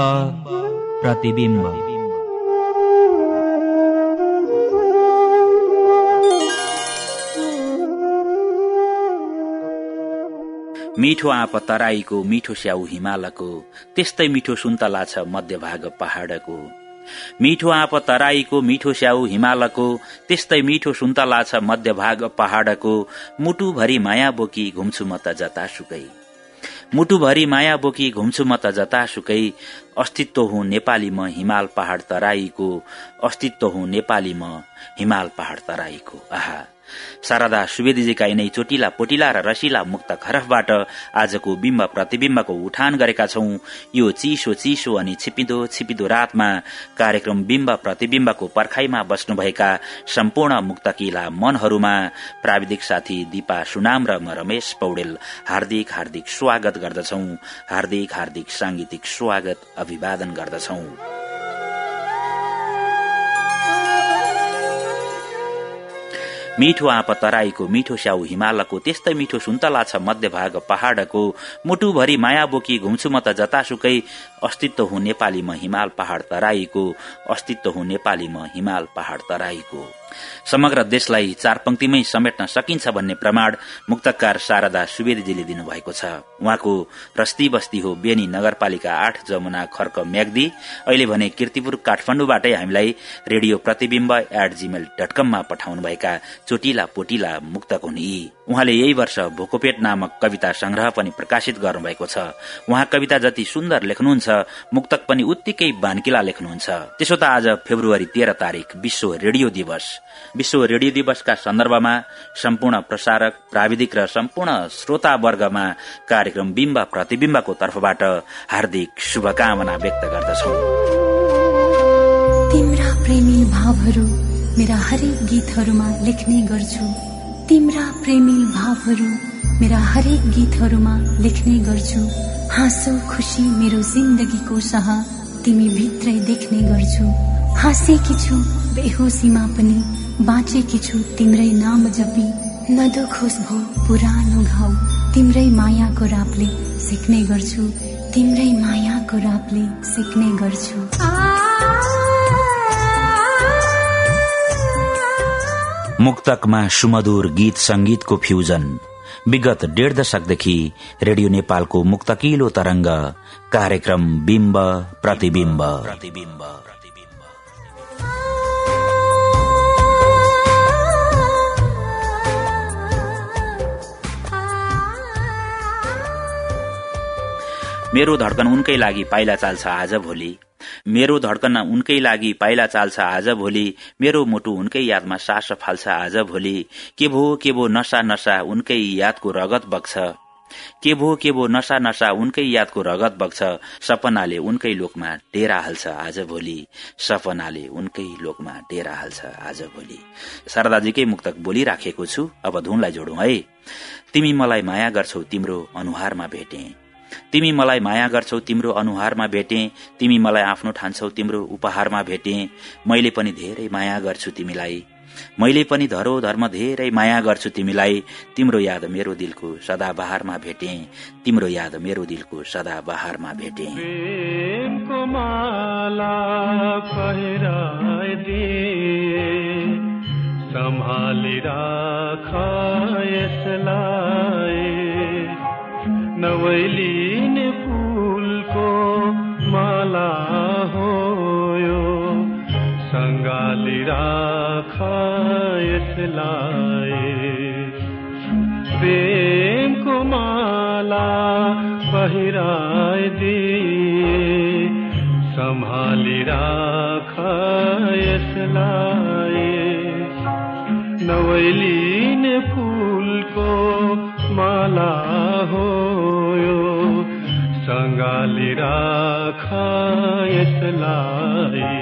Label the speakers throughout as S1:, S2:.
S1: बिम्ब प्रतिबिम्ब
S2: मिठो आँप तराईको मिठो स्याउ हिमालको त्यस्तै मिठो सुन्तला छ मध्यभाग पहाडको। मिठो आँप तराईको मिठो स्याउ हिमालको त्यस्तै मिठो सुन्तला छ मध्यभाग पहाडको मुटुभरि माया बोकी घुम्छु म त जतासुकै। मुटुभरि माया बोकी घुम्छु म त जतासुकै। अस्तित्व हुँ नेपाली म हिमाल पहाड़ तराईको। अस्तित्व हुँ नेपाली म हिमाल पहाड़ तराईको। आहा। शारदा सुवेदीजीका यिनै चोटिला पोटिला र रसिला मुक्त खरफबाट आजको बिम्ब प्रतिविम्बको उठान गरेका छौं। यो चिसो चिसो अनि छिपिदो छिपिदो रातमा कार्यक्रम बिम्ब प्रतिविम्बको पर्खाईमा बस्नुभएका सम्पूर्ण मुक्तकिला मनहरूमा प्राविधिक साथी दीपा सुनाम र म रमेश पौडेल हार्दिक हार्दिक स्वागत गर्दछौ। हार्दिक हार्दिक सांगीतिक स्वागत अभिवादन गर्दछौं। मिठो आँप तराईको मिठो स्याउ हिमालको त्यस्तै मिठो सुन्तला छ मध्यभाग पहाड़को मुटुभरि माया बोकी घुम्छु म त जतासुकै अस्तित्व हुँ नेपाली म हिमाल पहाड़ तराईको अस्तित्व हुँ नेपाली म हिमाल पहाड़ तराईको समग्र देशलाई चार पंक्तिमै समेट्न सकिन्छ भन्ने प्रमाण मुक्तकार शारदा सुवेदीजीले दिनुभएको छ। उहाँको रस्ती बस्ती हो बेनी नगरपालिका आठ जमुना खर्क म्याग्दी। अहिले भने किर्तिपुर काठमाण्डुबाटै हामीलाई radio Pratibimba at Gmail dot कममा पठाउनुभएका चोटिला पोटिला मुक्तक हुन् यी। उहाँले यही वर्ष भोकोपेट नामक कविता संग्रह पनि प्रकाशित गर्नुभएको छ। उहाँ कविता जति सुन्दर लेख्नुहुन्छ मुक्तक पनि उत्तिकै बानकिला लेख्नुहुन्छ। त्यसो त आज फेब्रुअरी तेह्र तारीक विश्व रेडियो दिवस। विश्व रेडियो दिवसका सन्दर्भमा सम्पूर्ण प्रसारक प्राविधिक र सम्पूर्ण श्रोतावर्गमा कार्यक्रम बिम्ब प्रतिविम्बको तर्फबाट हार्दिक शुभकामना व्यक्त गर्दछौ।
S3: तिम्रा प्रेमी भावहरू मेरा हरेक गीतहरूमा लेख्ने गर्छु। तिम्रा प्रेमी भावहरू मेरा हरेक गीतहरूमा लेख्ने गर्छु। हाँसो खुसी मेरो जिन्दगीको सह तिमी भित्रै देख्ने गर्छु। हाँसेकी छु बेहोसीमा पनि बाँचेकी छु तिम्रै नाम जपी। नदुखोस् भो पुरानो घाउ तिम्रै मायाको रापले सिक्ने गर्छु। तिम्रै मायाको रापले सिक्ने गर्छु।
S2: मुक्तकमा सुमधुर गीत संगीतको फ्युजन। विगत डेढ दशकदेखि रेडियो नेपालको मुक्तकिलो तरंग कार्यक्रम बिम्ब प्रतिविम्ब मेरो धड्कन उनकै लागि पाइला चाल्छ आज भोलि। मेरो धड्कन उनकै लागि पाइला चाल्छ आज भोलि। मेरो मुटु उनकै यादमा सास फाल्छ आज भोलि। के भो के भो नसा नसा उनकै यादको रगत बग्छ। के भो के भो नसा नसा उनकै यादको रगत बग्छ। सपनाले उनकै लोकमा डेरा हाल्छ आज भोलि। सपनाले उनकै लोकमा डेरा हाल्छ आज भोलि। शारदाजीकै मुक्तक बोलिराखेको छु। अब धुनलाई जोडौं है। तिमी मलाई माया गर्छौ तिम्रो अनुहारमा भेटे। तिमी मलाई माया गर्छौ तिम्रो अनुहारमा भेटे तिमी मलाई आफ्नो ठान्छौ तिम्रो उपहारमा भेटे। मैले पनि धेरै माया गर्छु तिमीलाई। मैले पनि धरो धर्म धेरै माया गर्छु तिमीलाई। तिम्रो याद मेरो दिलको सदा बहारमा भेटे। तिम्रो याद मेरो दिलको सदा बहारमा भेटे
S4: सम्हाली राख यसलाई। नवैलिने फुलको माला हो यो। सङ्गाली राख यसलाई। प्रेमको माला पहिराइदिए। सम्हाली राख यसलाई। नवैलिने फुलको माला हो सङ्गाली राख यसलाई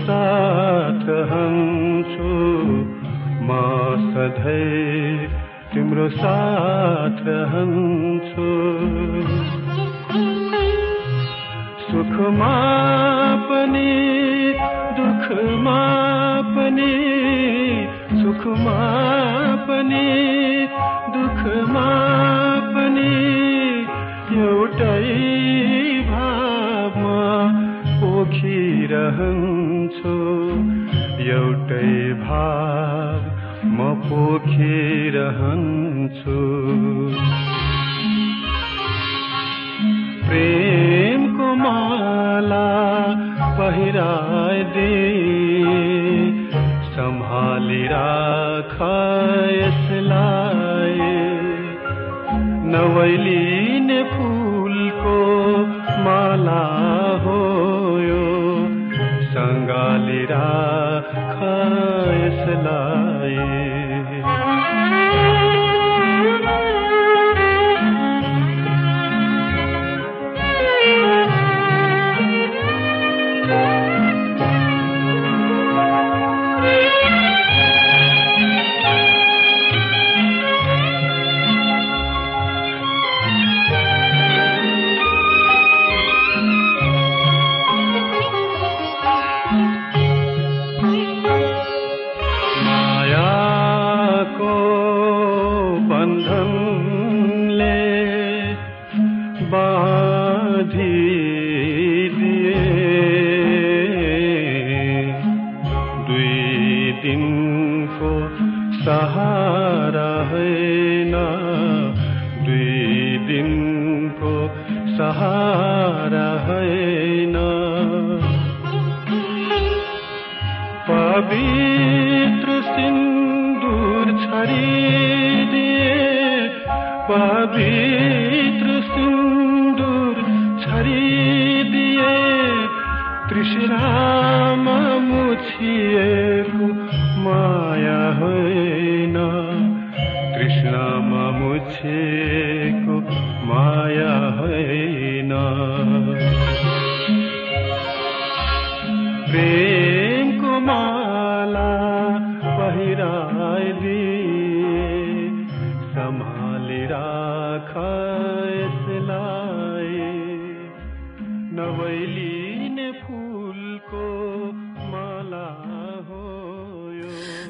S4: साथ रहन्छु म सधैँ तिम्रो साथ रहन्छु सुखमा पनि दुःखमा पनि सुखमा पनि दुःखमा पनि एउटै भावमा पोखिरहन्छु एउटै भाव म पोखिरहन्छु। प्रेमको माला पहिराइदे सम्हाली राख यसलाई। नवैलिने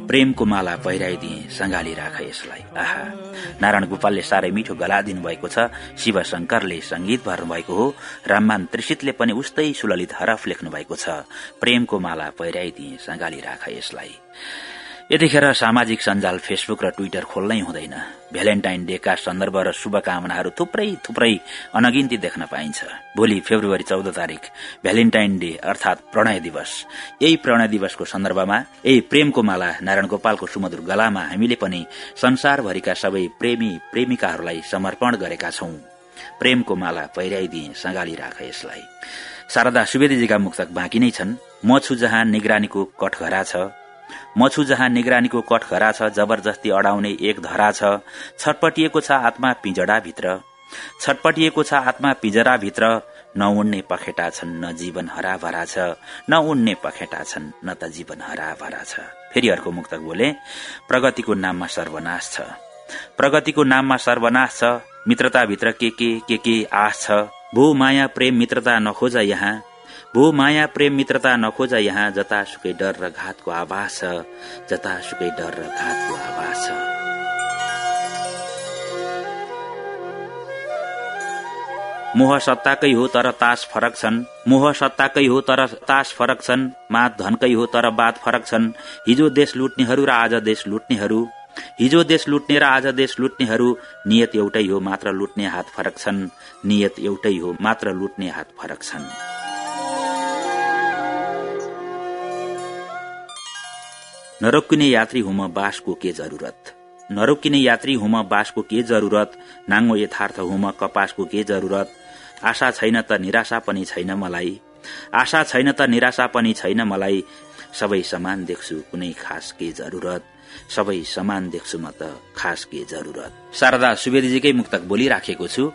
S4: प्रेमको माला पहिराइदिए
S2: सङ्गाली राख यसलाई। आहा। नारायण गोपालले साह्रै मिठो गला दिनुभएको छ। शिव शंकरले संगीत भर्नुभएको हो। राममान त्रिषितले पनि उस्तै सुललित हरफ लेख्नु भएको छ। प्रेमको माला पहिराइदिए सङ्गाली राख यसलाई। यतिखेर सामाजिक सञ्जाल फेसबुक र ट्विटर खोल्नै हुँदैन। भ्यालेन्टाइन डेका सन्दर्भ र शुभकामनाहरू थुप्रै थुप्रै अनगिन्ती देख्न पाइन्छ। भोलि फेब्रुअरी चौध तारीक भ्यालेन्टाइन डे अर्थात प्रणय दिवस। यही प्रणय दिवसको सन्दर्भमा यही प्रेमको माला नारायण गोपालको सुमधुर गलामा हामीले पनि संसारभरिका सबै प्रेमी प्रेमिकाहरूलाई समर्पण गरेका छौं। प्रेमको माला पहिराइदिए सगाली राख यसलाई। शारदा सुवेदीजीका मुक्तक बाँकी नै छन्। म छु जहाँ निगरानीको कठघरा छ। म छु जहाँ निगरानीको कठघरा छ जबरजस्ती अडाउने एक धरा छ। छटपटिएको छ आत्मा पिंजडाभित्र। छटपटिएको छ आत्मा पिंजराभित्र। नउड्ने पखेटा छन् न जीवन हराभरा छ। न उड्ने पखेटा छन् न त जीवन हराभरा छ। फेरि अर्को मुक्तक बोले प्रगतिको नाममा सर्वनाश छ। प्रगतिको नाममा सर्वनाश छ। मित्रताभित्र के के के के आश छ। भू माया प्रेम मित्रता नखोज यहाँ। भू माया प्रेम मित्रता नखोज यहाँ जतासुकै डर र घातको आभास छ जतासुकै डर र घातको आभास। छ मोह सत्ताकै हो तर तास फरक छन्। मोह सत्ताकै हो तर तास फरक छन्। मात धनकै हो तर बात फरक छन्। हिजो देश लुट्नेहरू र आज देश लुट्नेहरू। हिजो देश लुट्ने र आज देश लुट्नेहरू। नियत एउटै हो मात्र लुट्ने हात फरक छन्। नियत एउटै हो मात्र लुट्ने हात फरक छन्। नरोकिने यात्री हुम बासको के जरूरत? नरोकिने यात्री हुम बासको के जरूरत? नाङ्गो यथार्थ हुम कपासको के जरूरत? आशा छैन त निराशा पनि छैन मलाई। आशा छैन त निराशा पनि छैन मलाई। सबै समान देख्छु कुनै खास के जरूरत? सबै समान देख्छु म त खास के जरूरत? शारदा सुवेदीजीकै मुक्तक बोलिराखेको छु।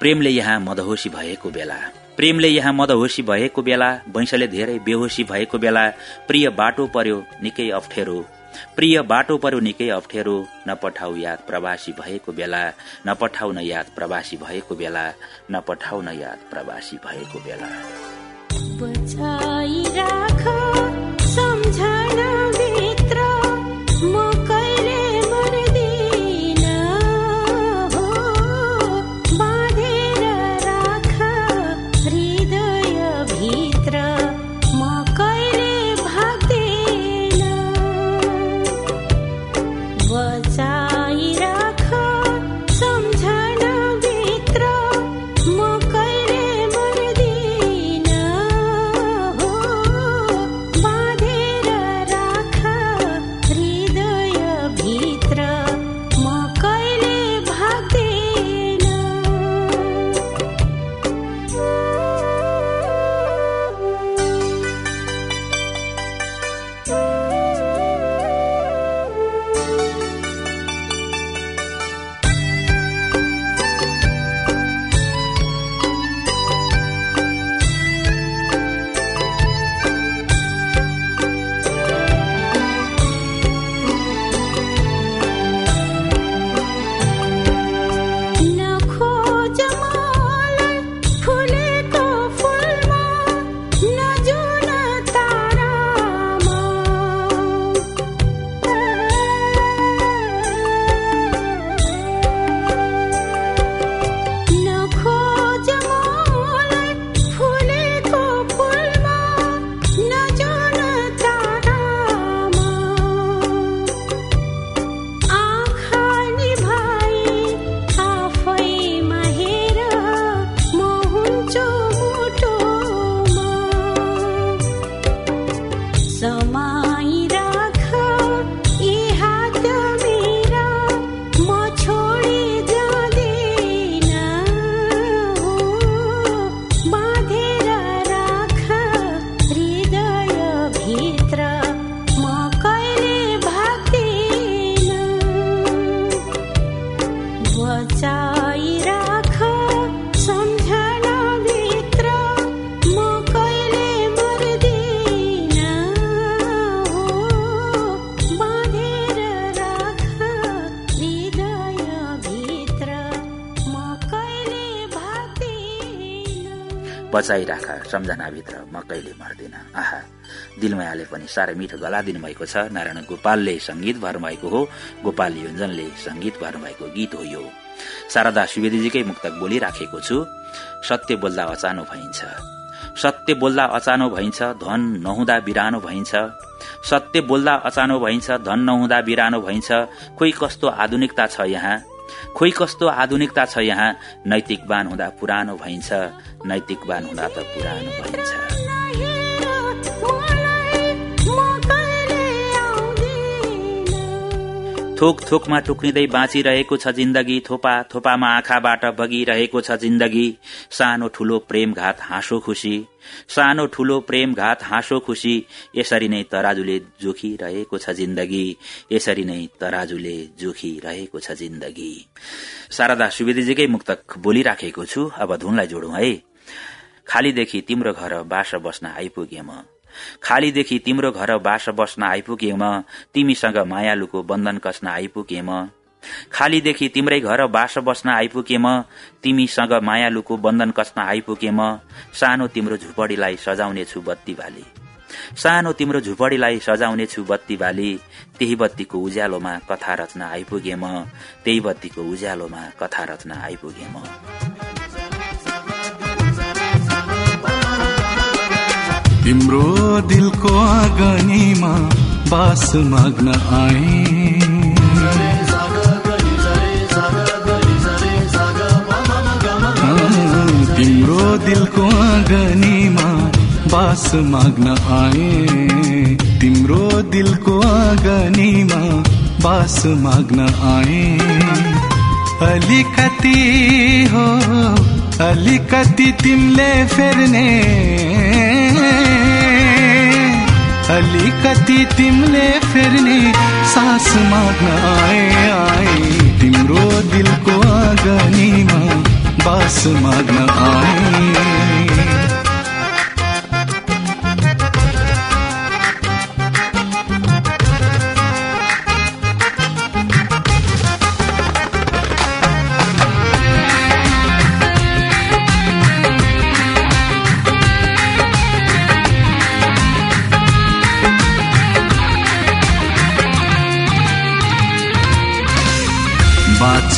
S2: प्रेमले यहाँ मदहोसी भएको बेला।
S5: प्रेमले यहाँ मदहोसी भएको बेला वैंशले धेरै बेहोसी भएको बेला प्रिय बाटो पर्यो निकै अप्ठ्यारो। प्रिय बाटो पर्यो निकै अप्ठ्यारो नपठाउ याद प्रवासी भएको बेला नपठाउ न याद प्रवासी भएको बेला नपठाउ न याद प्रवासी भएको बेला। बचाइराख सम्झनाभित्र म कहिले मर्दिन। आहा दिलमायाले पनि साह्रै मिठो गला दिनुभएको छ। नारायण गोपालले संगीत भर्नुभएको हो। गोपाल योजनले संगीत भर्नुभएको गीत हो यो। शारदा सुवेदीजीकै मुक्तक बोलिराखेको छु। सत्य बोल्दा अचानो भइन्छ। सत्य बोल्दा अचानो भइन्छ धन नहुँदा बिरानो भइन्छ। सत्य बोल्दा अचानो भइन्छ धन नहुँदा बिरानो भइन्छ। कोही कस्तो आधुनिकता छ यहाँ। खोइ कस्तो आधुनिकता छ यहाँ? नैतिकवान हुँदा पुरानो भइन्छ नैतिकवान हुँदा त पुरानो भइन्छ। थोक थोकमा टुक्रिँदै बाँचिरहेको छ जिन्दगी थोपा थोपामा आँखाबाट बगिरहेको छ जिन्दगी। सानो ठूलो प्रेम घात हाँसो खुसी। सानो ठूलो प्रेम घात हाँसो खुसी। यसरी नै तराजुले जोखिरहेको छ जिन्दगी। यसरी नै तराजुले जोखिरहेको छ जिन्दगी। शारदा सुवेदीजीकै मुक्तक बोलिराखेको छु। अब धुनलाई जोडौं है। खालीदेखि तिम्रो घर बास बस्न आइपुगे खालीदेखि तिम्रो घर बास बस्न आइपुगे म तिमीसँग मायालुको बन्धन कस्न आइपुगे म खालीदेखि तिम्रै घर बास बस्न आइपुगे म तिमीसँग मायालुको बन्धन कस्न आइपुगे म सानो तिम्रो झुपडीलाई सजाउने छु बत्ती बाली सानो तिम्रो झुपडीलाई सजाउने छु बत्ती बाली त्यही बत्तीको उज्यालोमा कथा रच्न आइपुगे म त्यही बत्तीको उज्यालोमा कथा रच्न आइपुगे म
S6: तिम्रो दिलको आगनीमा बास माग्न आए। तिम्रो दिलको आगनीमा बास माग्न आए। तिम्रो दिलको आगनीमा बास माग्न आए। अलिकति हो अलिकति तिमीले फेर्ने अलिकति तिमीले फेर्ने सास माग्न आए आए। तिम्रो दिलको आगनीमा बास माग्न आए।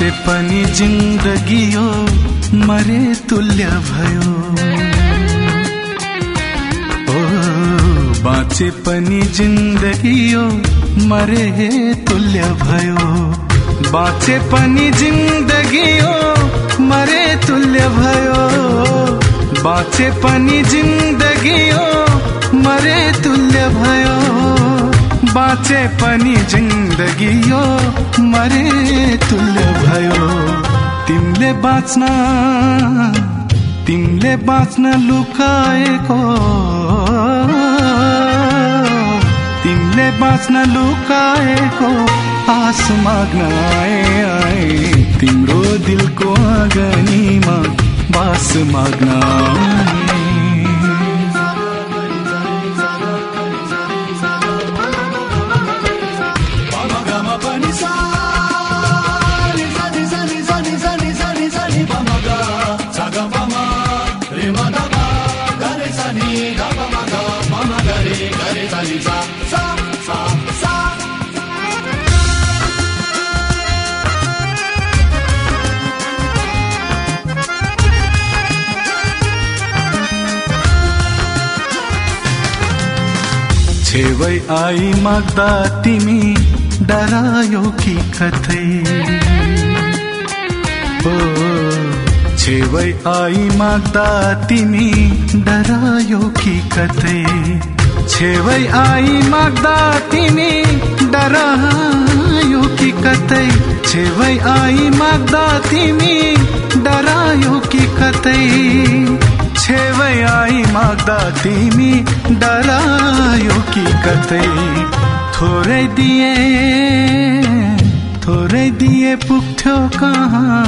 S6: बाँचे पनि जिन्दगी मरे तुल्य भयो। ओ बाँचे पनि जिन्दगी मरे तुल्य भयो। बाँचे पनि जिन्दगी यो मरे तुल्य भयो। बाँचे पनि जिन्दगी यो मरे तुल्य भयो। बाँचे पनि जिन्दगी यो मरे तुल्य भयो। तिमीले बाँच्न तिमीले बाँच्न लुकाएको। तिमीले बाँच्न लुकाएको आस माग्न आए आए। तिम्रो दिलको आँगनीमा बास माग्न आए। छेवै आई माग्दा तिमी डरायो कि कतै? ओ छेवै आई माग्दा तिमी डरायो कि कतै? छेवै आई माग्दा तिमी डरायो कि कतै? छेवै आई माग्दा तिमी डरायो कि कतै? छेवै आई माग्दा तिमी डरायो कि कतै? थोरै दिए थोरै दिए पुग्थ्यो कहाँ?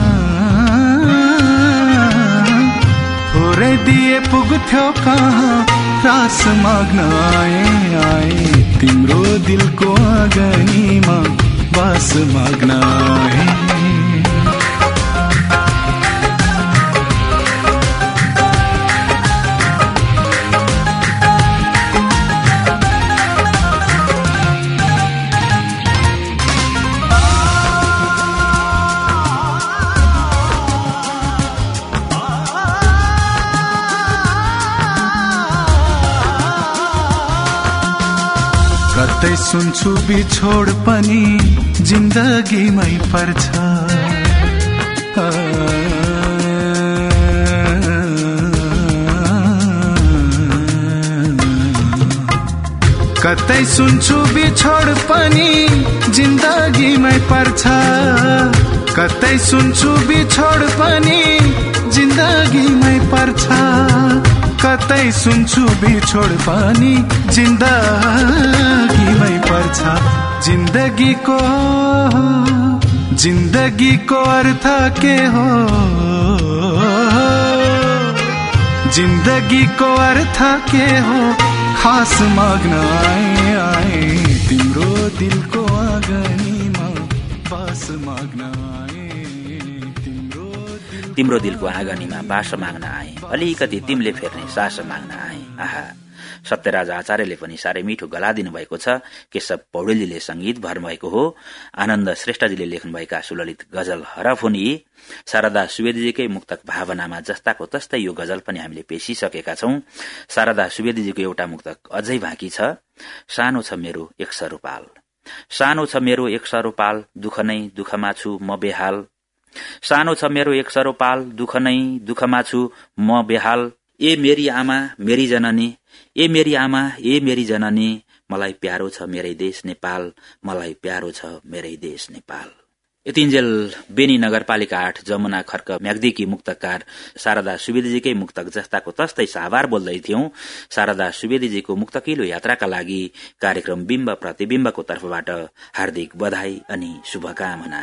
S6: थोरै दिए पुग्थ्यो कहाँ? रास माग्न आए आए तिम्रो दिलको आँगनीमा बास माग्न आए। कतै सुन्छु बिछोड पनि जिन्दगीमै पर्छ। कतै सुन्छु बिछोड पनि जिन्दगीमै पर्छ। कतै सुन्छु बिछोड पनि जिन्दगीमै पर्छ। कतै सुन्छु बिछोड पनि जिन्दगीमै पर्छ। जिन्दगीको जिन्दगीको अर्थ के हो? जिन्दगीको अर्थ के हो? खास माग्न आए आए तिम्रो दिलको आँगनीमा बास माग्न तिम्रो
S2: दिलको आँगनीमा बास माग्न आए। अलिकति तिमीले फेर्ने सास माग्न आए। आहा। सत्यराज आचार्यले पनि साह्रै मिठो गला दिनुभएको छ केशव पौडेलीले संगीत भर्नुभएको हो। आनन्द श्रेष्ठजीले लेख्नुभएका सुललित गजल हरफ हुन् शारदा सुवेदीजीकै मुक्तक भावनामा जस्ताको तस्तै यो गजल पनि हामीले पेशिसकेका छौं। शारदा सुवेदीजीको एउटा मुक्तक अझै बाँकी छ। सानो छ मेरो एक सरूपाल। सानो छ मेरो एक सरूपाल दुःख नै दुःखमा छु म बेहाल। सानो छ मेरो एक सरोपाल दुःख नै दुःखमा छु म बेहाल। ए मेरी आमा मेरी जननी ए मेरी आमा ए मेरी जननी मलाई प्यारो छ मेरै देश नेपाल मलाई प्यारो छ मेरै देश नेपाल। यतिन्जेल बेनी नगरपालिका आठ जमुना खर्क म्याग्दीकी मुक्तकार शारदा सुवेदीजीकै मुक्तक जस्ताको तस्तै साभार बोल्दै थियौं। शारदा सुवेदीजीको मुक्तकिलो यात्राका लागि कार्यक्रम बिम्ब प्रतिविम्बको तर्फबाट हार्दिक बधाई अनि शुभकामना।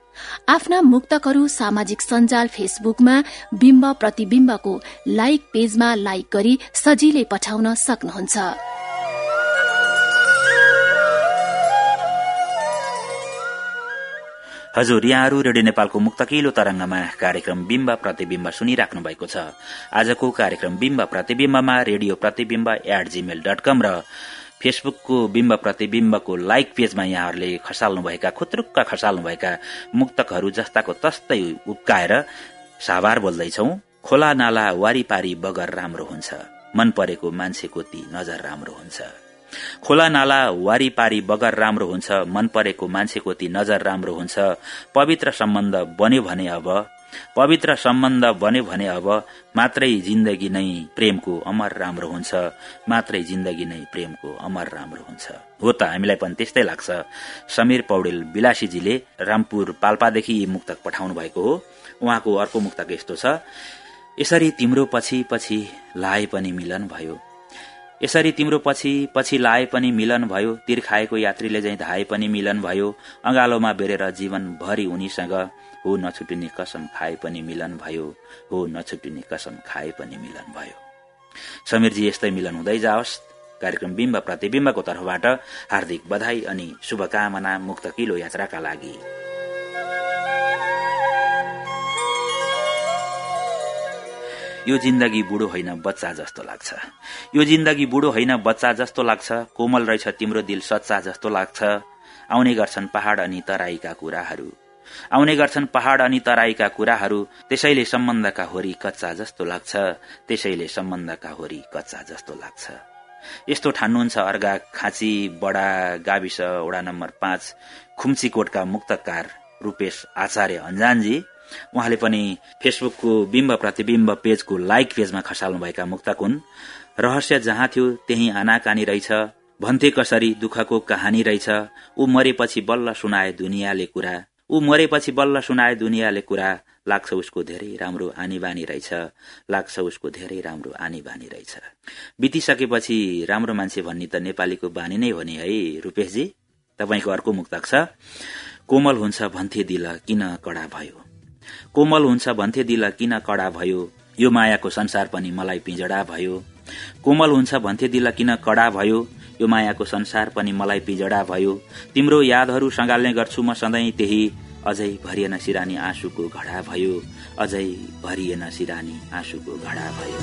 S7: आफ्ना मुक्तकहरू सामाजिक सञ्जाल फेसबुकमा बिम्ब प्रतिविम्बको लाइक पेजमा लाइक गरी सजिलै पठाउन सक्नुहुन्छ।
S2: हजुर यहाँहरू रेडियो नेपालको मुक्तकिलो तरंगमा कार्यक्रम बिम्ब प्रतिविम्ब सुनिराख्नु भएको छ। आजको कार्यक्रम बिम्ब प्रतिविम्बमा radio Pratibimba at Gmail dot com र फेसबुकको बिम्ब प्रतिविम्बको लाइक पेजमा यहाँहरूले खसाल्नुभएका खुत्रुक्क खसाल्नुभएका मुक्तकहरू जस्ताको तस्तै उब्काएर साभार बोल्दैछौ। खोला नाला वारिपारी बगर राम्रो हुन्छ। मन परेको मान्छेको ती नजर राम्रो हुन्छ। खोला नाला वारिपारी बगर राम्रो हुन्छ। मन परेको मान्छेको ती नजर राम्रो हुन्छ। पवित्र सम्बन्ध बन्यो भने अब पवित्र सम्बन्ध बन्यो भने अब मात्रै जिन्दगी नै प्रेमको अमर राम्रो हुन्छ मात्रै जिन्दगी नै प्रेमको अमर राम्रो हुन्छ। हो त हामीलाई पनि त्यस्तै लाग्छ। समीर पौडेल विलासीजीले रामपुर पाल्पादेखि यी मुक्तक पठाउनु भएको हो। उहाँको अर्को मुक्तक यस्तो छ। यसरी तिम्रो पछि पछि लाए पनि मिलन भयो। यसरी तिम्रो पछि पछि लाए पनि मिलन भयो। तिर्खाएको यात्रीले झै धाए पनि मिलन भयो। अंगालोमा बेरेर जीवनभरि उनीसँग हो नछुटिने कसम खाए पनि मिलन भयो। हो नछुटिने कसम खाए पनि मिलन भयो। समीरजी यस्तै मिलन हुँदै जाओस्। कार्यक्रम बिम्ब प्रतिविम्बको तर्फबाट हार्दिक बधाई अनि शुभकामना मुक्त किलो यात्राका लागि। यो जिन्दगी बुढो होइन बच्चा जस्तो लाग्छ। यो जिन्दगी बुढो होइन बच्चा जस्तो लाग्छ। कोमल रहेछ तिम्रो दिल सच्चा जस्तो लाग्छ। आउने गर्छन् पहाड़ अनि तराईका कुराहरू। आउने गर्छन् पहाड़ अनि तराईका कुराहरू त्यसैले सम्बन्धका होरी कच्चा जस्तो लाग्छ त्यसैले सम्बन्धका होरी कच्चा जस्तो लाग्छ। यस्तो ठान्नुहुन्छ अर्गा खाँची बडा गाविस वडा नम्बर पाँच खुम्चीकोटका मुक्तकार रूपेश आचार्य अन्जानजी उहाँले पनि फेसबुकको बिम्ब प्रतिविम्ब पेजको लाइक पेजमा खसाल्नुभएका मुक्तक हुन्। रहस्य जहाँ थियो त्यही आनाकानी रहेछ। भन्थे कसरी दुःखको कहानी रहेछ। ऊ मरेपछि बल्ल सुनाए दुनियाँले कुरा। ऊ मरेपछि बल्ल सुनाए दुनियाँले कुरा। लाग्छ उसको धेरै राम्रो आनी बानी रहेछ। लाग्छ उसको धेरै राम्रो आनी बानी रहेछ। बितिसकेपछि राम्रो मान्छे भन्ने त नेपालीको बानी नै हो नि है रूपेशजी? तपाईँको अर्को मुक्तक छ कोमल हुन्छ भन्थे दिल किन कडा भयो? कोमल हुन्छ भन्थे दिल किन कडा भयो? यो मायाको संसार पनि मलाई पिजडा भयो। कोमल हुन्छ भन्थे दिल किन कडा भयो? यो मायाको संसार पनि मलाई पिजडा भयो। तिम्रो यादहरू सँगाल्ने गर्छु म सधैँ त्यही। अझै भरिएन सिरानी आँसुको घडा भयो। अझै भरिएन सिरानी आँसुको घडा भयो।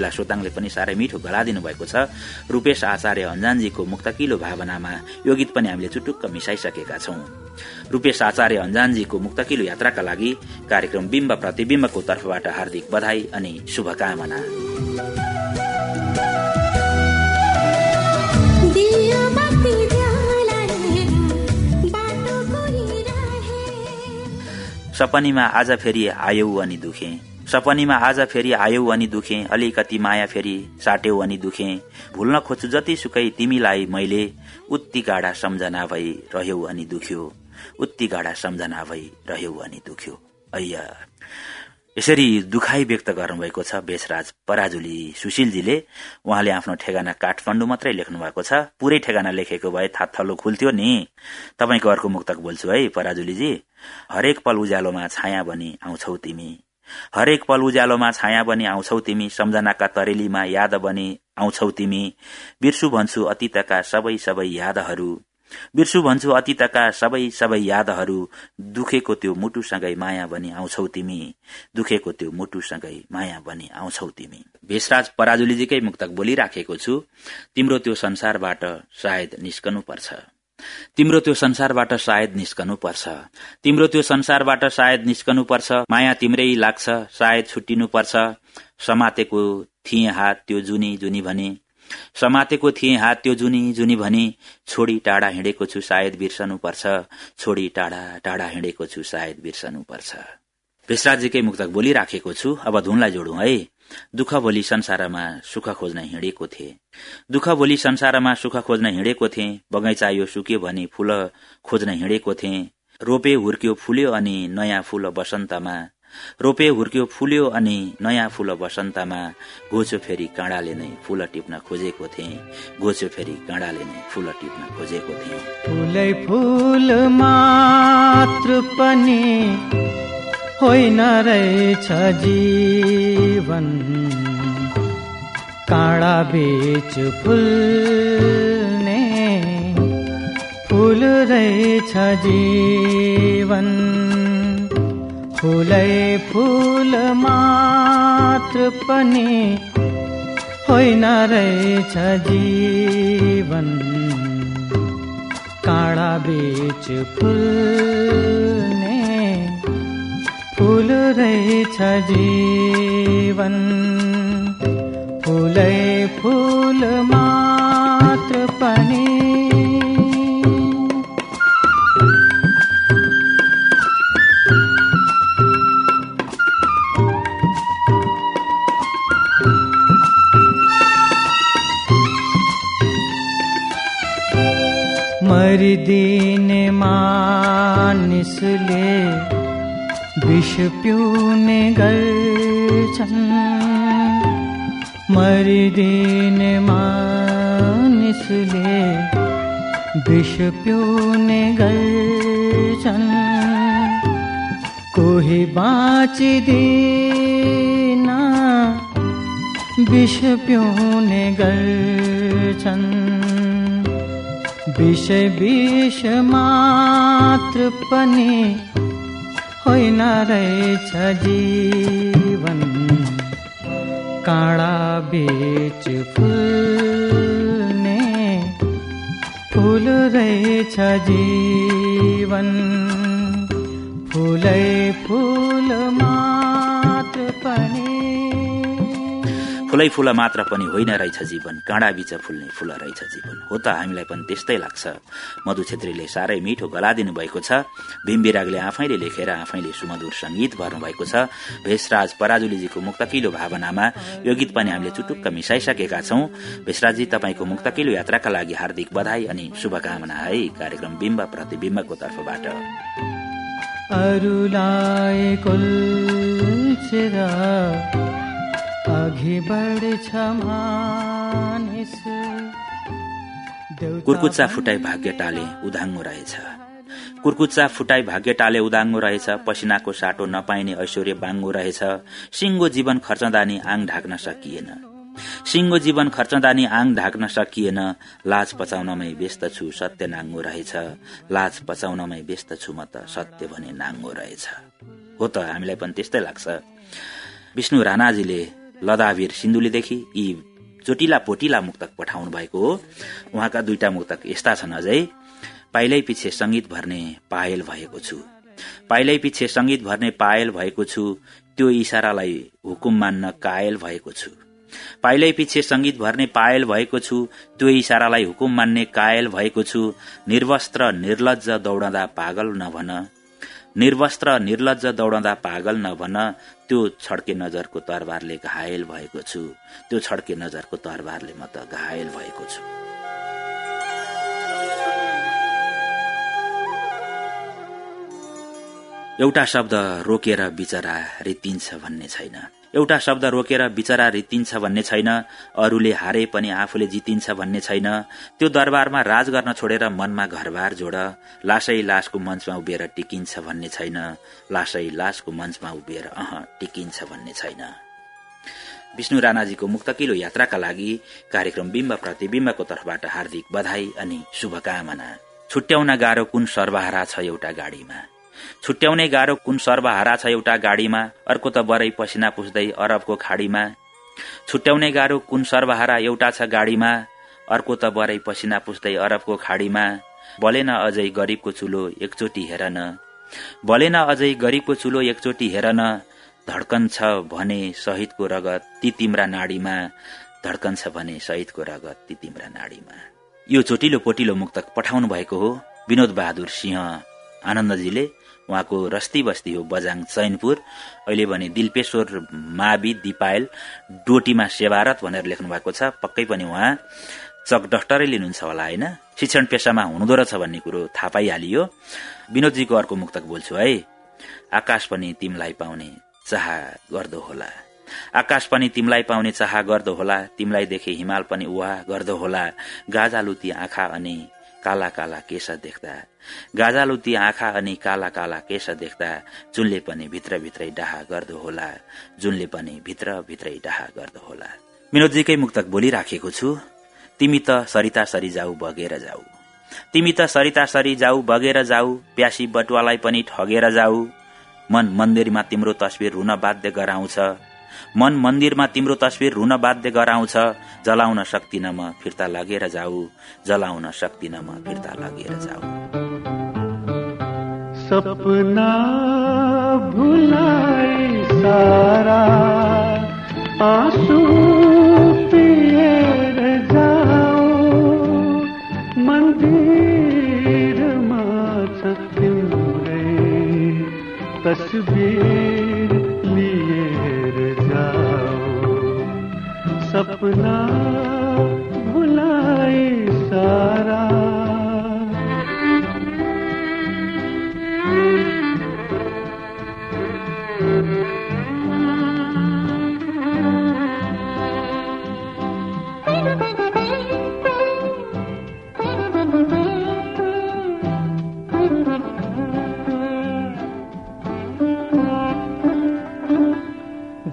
S2: मनिला सोताङले पनि साह्रै मिठो गलादिनु भएको छ। रूपेश आचार्य अन्जानजीको मुक्तकिलो भावनामा यो गीत पनि हामीले चुटुक्क मिसाइसकेका छौं। रूपेश आचार्य अन्जानजीको मुक्तकिलो यात्राका लागि कार्यक्रम बिम्ब प्रतिविम्बको तर्फबाट हार्दिक बधाई अनि शुभकामना। सपनीमा आज फेरि आयौ अनि दुखे। सपनीमा आज फेरि आयौ अनि दुखे अलिकति माया फेरि साट्यौ अनि दुखे। भुल्न खोज्छु जति सुकै तिमीलाई मैले उत्ति गाडा सम्झना भई रह्यौ अनि दुख्यो। उत्ति गाडा सम्झना भई रह्यौ अनि दुख्यो। अय्या। यसरी दुखाई व्यक्त गर्नुभएको छ बेसराज पराजुली सुशीलजीले। उहाँले आफ्नो ठेगाना काठमाडौँ मात्रै लेख्नु भएको छ। पुरै ठेगाना लेखेको भए थाथलो खुल्थ्यो नि। तपाईँको अर्को मुक्तक बोल्छु है पराजुलीजी। हरेक पल उज्यालोमा छाया बनी आउँछौ तिमी। हरेक पल उज्यालोमा छाया बनी आउँछौ तिमी सम्झनाका तरेलीमा याद बनी आउँछौ तिमी। बिर्सु भन्छु अतीतका सबै सबै यादहरू। बिर्सु भन्छु अतीतका सबै सबै यादहरू। दुखेको त्यो मुटुसँगै माया बनी आउँछौ तिमी। दुखेको त्यो मुटुसँगै माया बनी आउँछौ तिमी। भेषराज पराजुलीजीकै मुक्तक बोलिराखेको छु। तिम्रो त्यो संसारबाट सायद निस्कनु पर्छ तिम्रो त्यो संसारबाट सायद निस्कनु पर्छ तिम्रो त्यो संसारबाट सायद निस्कनु पर्छ माया तिम्रै लाग्छ। सायद छुट्टिनु पर्छ समातेको थिए हात त्यो जुनी जुनी भने। समातेको थिए हात त्यो जुनी जुनी भनी। छोडी टाढा हिँडेको छु सायद बिर्सनु पर्छ छोडी टाढा टाढा हिँडेको छु सायद बिर्सनु पर्छ भेषराजीकै मुक्तक बोलिराखेको छु। अब धुनलाई जोडौं है। दुःख भोलि संसारमा सुख खोज्न हिँडेको थिए। दुःख भोलि संसारमा सुख खोज्न हिँडेको थिए। बगैँचा यो सुक्यो भने फूल खोज्न हिँडेको थिए। रोपे हुर्क्यो फुल्यो अनि नयाँ फूल बसन्तमा। रोपे हुर्क्यो फुल्यो अनि नयाँ फूल बसन्तमा गोचो फेरि काँडाले नै फूल टिप्न खोजेको थिएँ। गोचो फेरि काँडाले नै फूल टिप्न खोजेको थिएँ।
S8: फुलै फुल मात्र पनि होइन रहेछ जीवन। काँडा बेच फुल्ने फुल रहेछ जीवन। फुलै फुल मात्र पनि होइन रहेछ जीवन। काँडा बेच फुल्ने फुल रहेछ जीवन। फुलै फुल मात्र पनि। मरिदिने मानिसले पिउने गर्छन् मरिदिने मानिसले विष पिउने गर्छन् कोही बाँचिदिन विष पिउने गर्छन् विषय विष मात्र पनि होइन रहेछ जीवन। काँडा बेच फुल्ने फुल रहेछ जीवन। फुलै फुल
S2: फुलै फुल मात्र पनि होइन रहेछ जीवन। काँडा बिच फुल्ने फुल रहेछ जीवन। हो त हामीलाई पनि त्यस्तै लाग्छ। मधु छेत्रीले साह्रै मिठो गला दिनुभएको छ। भीम विरागले आफैले लेखेर आफैले सुमधुर संगीत भर्नुभएको छ। भेषराज पराजुलीजीको मुक्तकिलो भावनामा यो गीत पनि हामीले चुटुक्क मिसाइसकेका छौं। भेषराजी तपाईँको मुक्तकिलो यात्राका लागि हार्दिक बधाई अनि शुभकामना है। कार्यक्रम बिम्ब प्रतिविम्बको तर्फबाट।
S8: अरूलाई
S2: कुर्कुच्चा फुटाई भाग्य टाले उदाङ्गो रहेछ। कुर्कुच्चा फुटाई भाग्य टाले उदाङ्गो रहेछ पसिनाको साटो नपाइने ऐश्वर्य बाङ्गो रहेछ सिङ्गो जीवन खर्चदानी आङ ढाक्न सकिएन। सिङ्गो जीवन खर्चदानी आङ ढाक्न सकिएन लाज पचाउनमै व्यस्त छु सत्य नाङ्गो रहेछ लाज पचाउनमै व्यस्त छु म त सत्य भने नाङ्गो रहेछ। हो त हामीलाई पनि त्यस्तै लाग्छ। विष्णु राणाजीले लदावीर सिन्धुलीदेखि यी चोटिला पोटिला मुक्तक पठाउनु भएको हो। उहाँका दुईटा मुक्तक यस्ता छन् अझै। पाइलै पछि संगीत भर्ने पायल भएको छु। पाइलै पछि संगीत भर्ने पायल भएको छु त्यो इसारालाई हुकुम मान्न कायल भएको छु। पाइलै पछि संगीत भर्ने पायल भएको छु त्यो इसारालाई हुकुम मान्ने कायल भएको छु। निर्वस्त्र निर्लज दौडँदा पागल नभन निर्वस्त्र निर्लज दौडँदा पागल नभन त्यो छड्के नजरको तरबारले घायल भएको छु। त्यो छड्के नजरको तरबारले म त घायल भएको छु। एउटा शब्द रोकेर बिचरा रितिन्छ भन्ने छैन। एउटा शब्द रोकेर बिचरा रितिन्छ भन्ने छैन अरूले हारे पनि आफूले जितिन्छ भन्ने छैन। त्यो दरबारमा राज गर्न छोडेर मनमा घरबार जोड। लासै लासको मञ्चमा उभिएर टिकिन्छ भन्ने छैन। लासै लासको मञ्चमा उभिएर अह टिकिन्छ भन्ने छैन। विष्णु राणाजीको मुक्तकिलो यात्राका लागि कार्यक्रम बिम्ब प्रतिविम्बको तर्फबाट हार्दिक बधाई अनि शुभकामना। छुट्याउन गाह्रो कुन सर्वहारा छ एउटा गाडीमा। छुट्याउने गाह्रो कुन सर्वहारा छ एउटा गाडीमा? अर्को त बरै पसिना पुस्दै अरबको खाडीमा। छुट्याउने गाह्रो कुन सर्वहारा एउटा छ गाडीमा? अर्को त बरै पसिना पुस्दै अरबको खाडीमा। बलेन अझै गरीबको चुलो एकचोटि हेर न बलेन अझै गरीबको चुलो एकचोटि हेर न धड्कन छ भने शहीदको रगत ती तिम्रा नाडीमा। धड्कन छ भने शहीदको रगत ती तिम्रा नाडीमा। यो चोटिलो पोटिलो मुक्तक पठाउनु भएको हो। विनोद बहादुर सिंह आनन्दजीले उहाँको रस्ती बस्ती हो बजाङ चैनपुर। अहिले भने दिलपेश्वर मावि दिपायल डोटीमा सेवारत भनेर लेख्नु भएको छ। पक्कै पनि उहाँ चक डक्टरै लिनुहुन्छ होला होइन? शिक्षण पेसामा हुनुहुँदो रहेछ भन्ने कुरो थाहा पाइहालियो। विनोदजीको अर्को मुक्तक बोल्छु है। आकाश पनि तिमीलाई पाउने चाह गर्दो होला। आकाश पनि तिमीलाई पाउने चाह गर्दो होला। तिमीलाई देखे हिमाल पनि उहा गर्दो होला। गाजालुती आँखा अनि काला काला केश देख्दा। गाजालुती आँखा अनि काला काला केश देख्दा जुनले पनि भित्रभित्रै डाहा गर्दो होला जुनले पनि भित्रभित्रै डाहा गर्दो होला। विनोदजीकै मुक्तक बोलिराखेको छु तिमी त सरिता सरी जाऊ बगेर जाऊ। तिमी त सरिता सरी जाऊ बगेर जाऊ प्यासी बटुवालाई पनि ठगेर जाऊ। मन मन्दिरमा तिम्रो तस्विर हुन बाध्य गराउँछ। मन मन्दिरमा तिम्रो तस्विर रुन बाध्य गराउँछ। जलाउन सक्दिन म फिर्ता लगेर जाऊ। जलाउन सक्दिन म फिर्ता लगेर जाऊ।
S9: सपना भुलाइ सारा आँसु पिएर जाऊ। मन्दिरमा छ तिम्रै तस्बिर सपना भुलाइ सारा।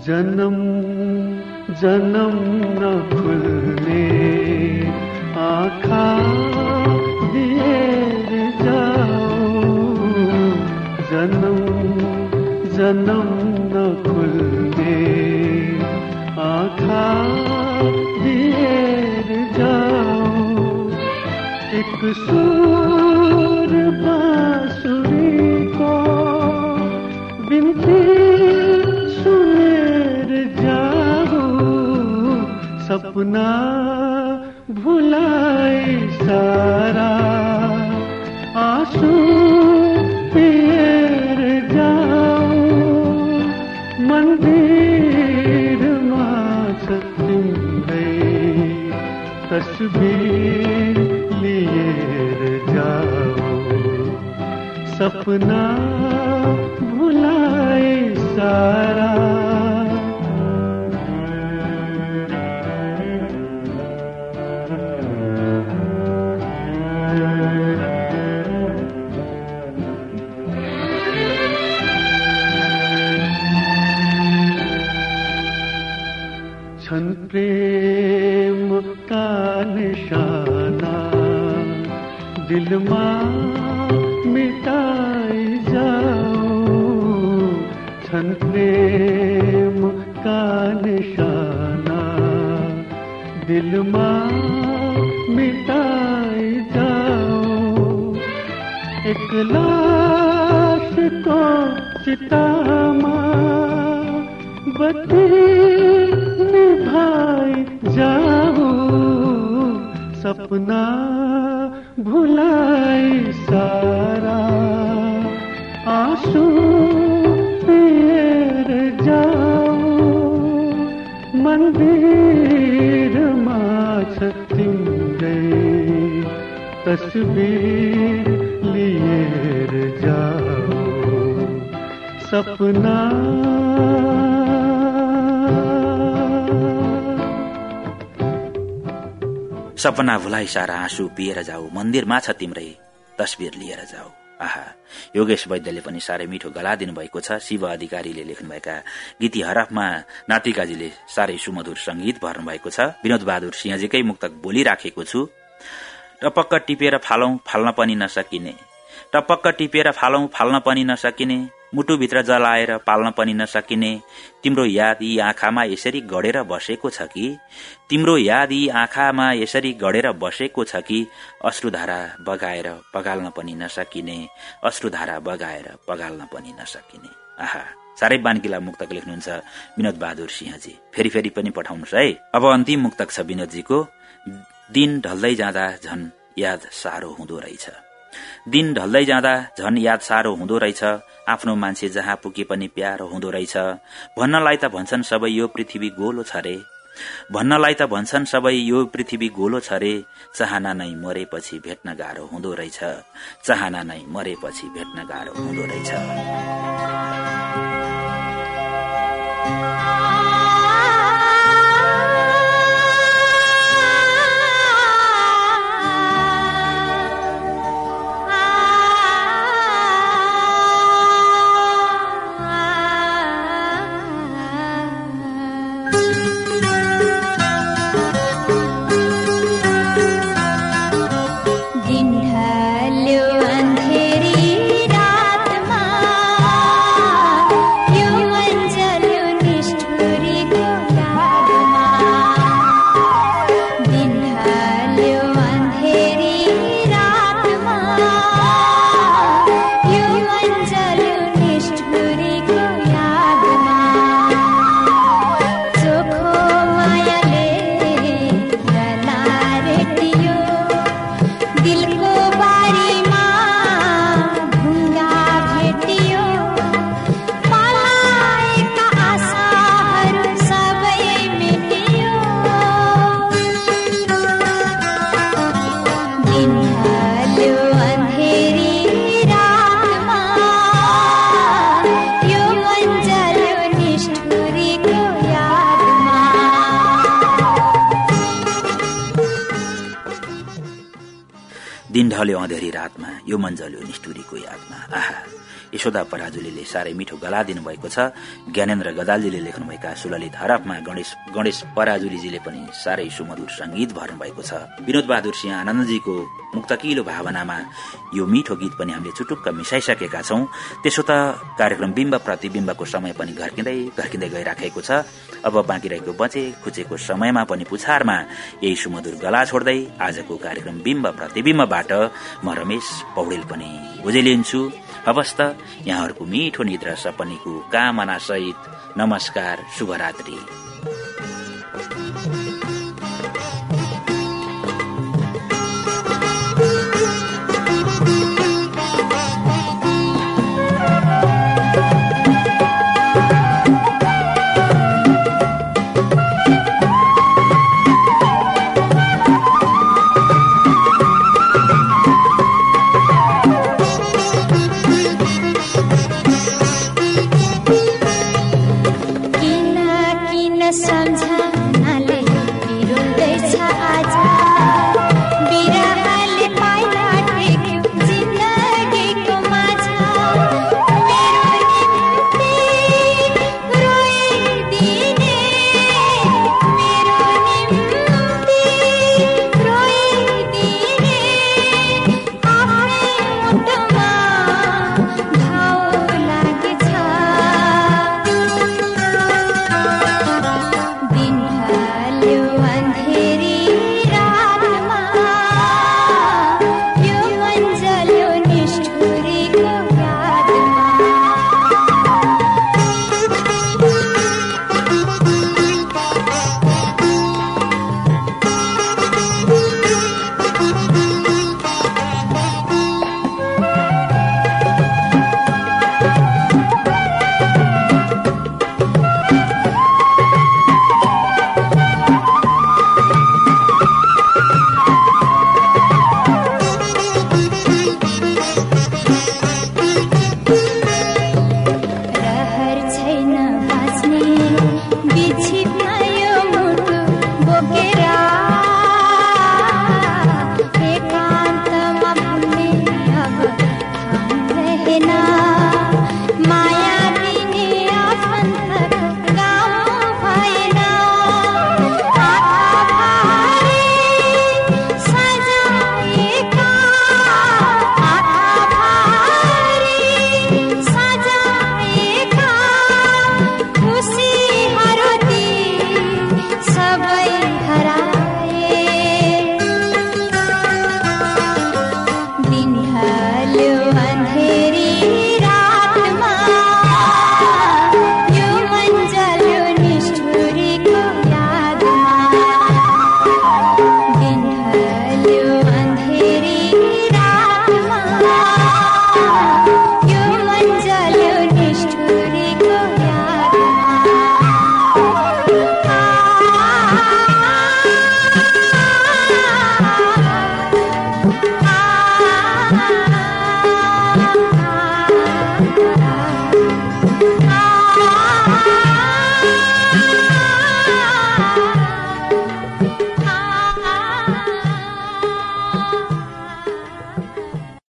S9: जन्म जन्म न खुल्ने आँखा दिएर जाओ जन्म जन्म न खुल्ने आँखा दिएर जाओ एक सुर सपना भुलाइ सारा आँसु पिएर जाऊ। मन्दिरमा छ तिम्रै। तस्बिर लिएर जाऊ।
S2: आहा। योगेश वैद्यले पनि साह्रै मिठो गला दिनुभएको छ। शिव अधिकारीले लेख्नुभएका गीती हरफमा नातिकाजीले साह्रै सुमधुर संगीत भर्नुभएको छ। विनोद बहादुर सिंहजीकै मुक्तक बोलिराखेको छु। टपक्क टिपेर फालौं फाल्न पनि नसकिने। टपक्क टिपेर फालौं फाल्न पनि नसकिने। मुटुभित्र जलाएर पाल्न पनि नसकिने तिम्रो याद यी आँखामा यसरी गढेर बसेको छ कि? तिम्रो याद यी आँखामा यसरी गढेर बसेको छ कि? अश्रुधारा बगाएर पगाल्न पनि नसकिने अश्रुधारा बगाएर पगाल्न पनि नसकिने। आहा साह्रै बानकिला मुक्तक लेख्नुहुन्छ विनोद बहादुर सिंहजी। फेरि फेरि पनि पठाउनुहोस् है। अब अन्तिम मुक्तक छ विनोदजीको। दिन ढल्दै जाँदा झन याद साह्रो हुँदो रहेछ। दिन ढल्दै जाँदा झन याद साह्रो हुँदो रहेछ। आफ्नो मान्छे जहाँ पुगे पनि प्यारो हुँदो रहेछ। भन्नलाई त भन्छन् सबै यो पृथ्वी गोलो छ रे। भन्नलाई त भन्छन् सबै यो पृथ्वी गोलो छ रे। चाहना नै मरेपछि भेट्न गाह्रो हुँदो रहेछ। चाहना नै मरेपछि भेट्न गाह्रो हुँदो रहेछ। ढल्यो अँधेरी रातमा यो मन्जल्यो निष्ठुरीको यादमा आहा। यशोदा पराजुलीले साह्रै मिठो गला दिनुभएको छ। ज्ञानेन्द्र गदालजीले लेख्नुभएका सुललित हरफमा गणेश गणेश पराजुलीजीले पनि साह्रै सुमधुर संगीत भर्नुभएको छ। विनोद बहादुर सिंह आनन्दजीको मुक्तकिलो भावनामा यो मिठो गीत पनि हामीले चुटुक्क मिसाइसकेका छौं। त्यसो त कार्यक्रम बिम्ब प्रतिविम्बको समय पनि घर्किँदै घर्किँदै गइराखेको छ। अब बाँकी रहेको बचे खुचेको समयमा पनि पुछारमा यही सुमधुर गला छोड्दै आजको कार्यक्रम बिम्ब प्रतिविम्बबाट म रमेश पौडेल पनि बुझिलिन्छु हवस् त यहाँहरूको मिठो निद्रा सपनीको कामना सहित नमस्कार शुभरात्री।